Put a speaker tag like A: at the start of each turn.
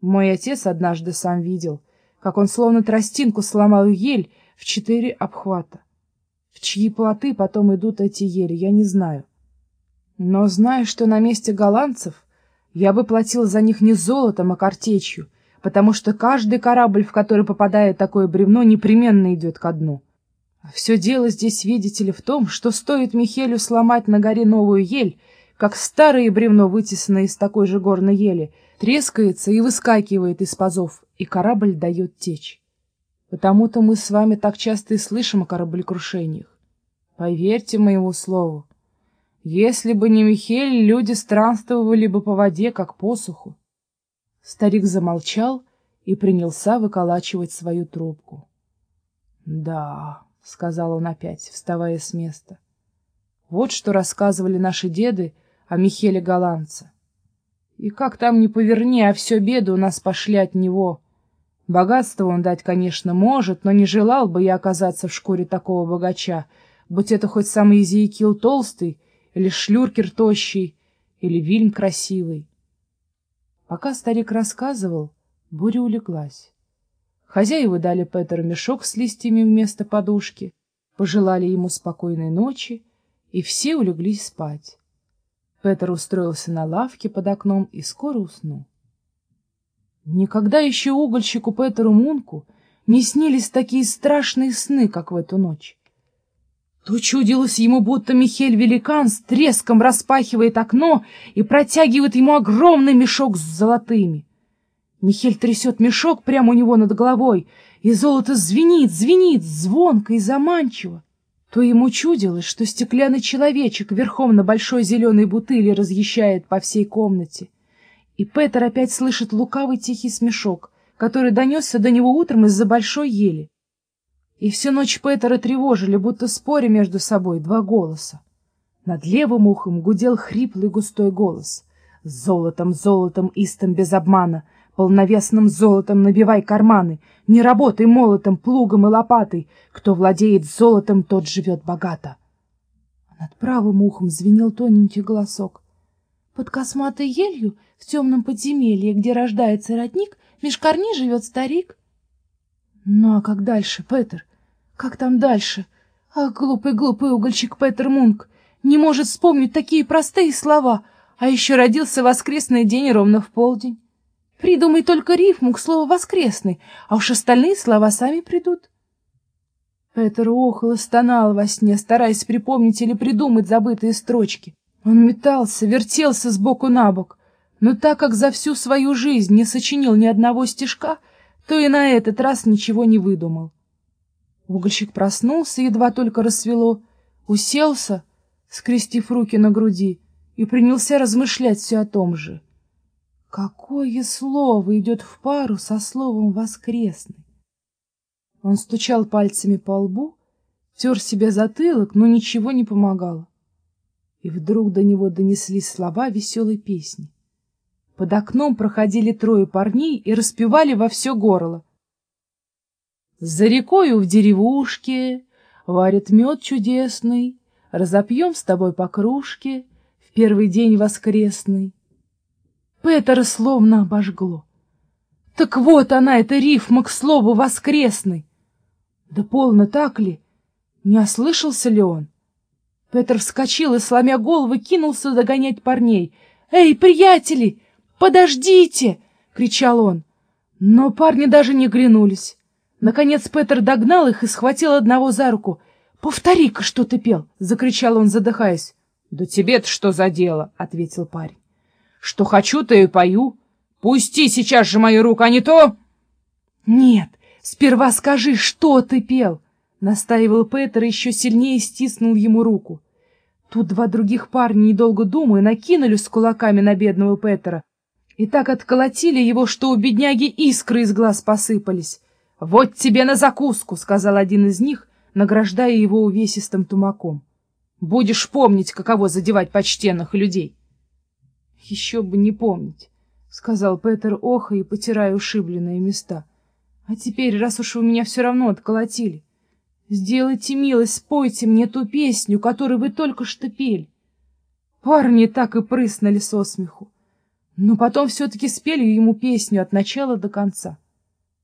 A: Мой отец однажды сам видел, как он словно тростинку сломал ель в четыре обхвата. В чьи плоты потом идут эти ели, я не знаю. Но знаю, что на месте голландцев я бы платил за них не золотом, а картечью, потому что каждый корабль, в который попадает такое бревно, непременно идет ко дну. Все дело здесь, видите ли, в том, что стоит Михелю сломать на горе новую ель, как старое бревно, вытесанное из такой же горной ели, трескается и выскакивает из пазов, и корабль дает течь. Потому-то мы с вами так часто и слышим о кораблекрушениях. Поверьте моему слову, если бы не Михель, люди странствовали бы по воде, как по суху. Старик замолчал и принялся выколачивать свою трубку. — Да, — сказал он опять, вставая с места, — вот что рассказывали наши деды о Михеле Голландце. И как там ни поверни, а все беды у нас пошли от него. Богатство он дать, конечно, может, но не желал бы я оказаться в шкуре такого богача, будь это хоть самый Изиекил толстый, или Шлюркер тощий, или Вильм красивый. Пока старик рассказывал, буря улеглась. Хозяева дали Петеру мешок с листьями вместо подушки, пожелали ему спокойной ночи, и все улеглись спать. Петр устроился на лавке под окном и скоро уснул. Никогда еще угольщику Петеру Мунку не снились такие страшные сны, как в эту ночь. То чудилось ему, будто Михель-великан с треском распахивает окно и протягивает ему огромный мешок с золотыми. Михель трясет мешок прямо у него над головой, и золото звенит, звенит, звонко и заманчиво то ему чудилось, что стеклянный человечек верхом на большой зеленой бутыли разъезжает по всей комнате. И Петер опять слышит лукавый тихий смешок, который донесся до него утром из-за большой ели. И всю ночь Петера тревожили, будто споря между собой, два голоса. Над левым ухом гудел хриплый густой голос. «Золотом, золотом, истом без обмана!» Полновесным золотом набивай карманы, не работай молотом, плугом и лопатой. Кто владеет золотом, тот живет богато. Над правым ухом звенел тоненький голосок. Под косматой елью в темном подземелье, где рождается родник, меж корней живет старик. Ну а как дальше, Петер? Как там дальше? Ах, глупый-глупый угольщик Петер Мунк не может вспомнить такие простые слова, а еще родился воскресный день ровно в полдень. Придумай только рифму к слову «воскресный», а уж остальные слова сами придут. Петер охал и стонал во сне, стараясь припомнить или придумать забытые строчки. Он метался, вертелся сбоку на бок, но так как за всю свою жизнь не сочинил ни одного стишка, то и на этот раз ничего не выдумал. Угольщик проснулся, едва только рассвело, уселся, скрестив руки на груди, и принялся размышлять все о том же — Какое слово идет в пару со словом «воскресный»? Он стучал пальцами по лбу, тер себе затылок, но ничего не помогало. И вдруг до него донеслись слова веселой песни. Под окном проходили трое парней и распевали во все горло. За рекою в деревушке варят мед чудесный, Разопьем с тобой по кружке в первый день воскресный. Петера словно обожгло. Так вот она, эта рифма к слову воскресный. Да полно так ли? Не ослышался ли он? Петр вскочил и, сломя голову, кинулся догонять парней. «Эй, приятели, подождите!» — кричал он. Но парни даже не глянулись. Наконец Петр догнал их и схватил одного за руку. «Повтори-ка, что ты пел!» — закричал он, задыхаясь. «Да тебе-то что за дело?» — ответил парень. Что хочу, то и пою. Пусти сейчас же мою руку, а не то... Нет, сперва скажи, что ты пел, — настаивал Петер и еще сильнее стиснул ему руку. Тут два других парня, недолго думая, накинулись с кулаками на бедного Петера и так отколотили его, что у бедняги искры из глаз посыпались. — Вот тебе на закуску, — сказал один из них, награждая его увесистым тумаком. — Будешь помнить, каково задевать почтенных людей. — Еще бы не помнить, — сказал Петер охо и потирая ушибленные места. — А теперь, раз уж вы меня все равно отколотили, сделайте милость, спойте мне ту песню, которую вы только что пели. Парни так и прыснули со смеху. Но потом все-таки спели ему песню от начала до конца.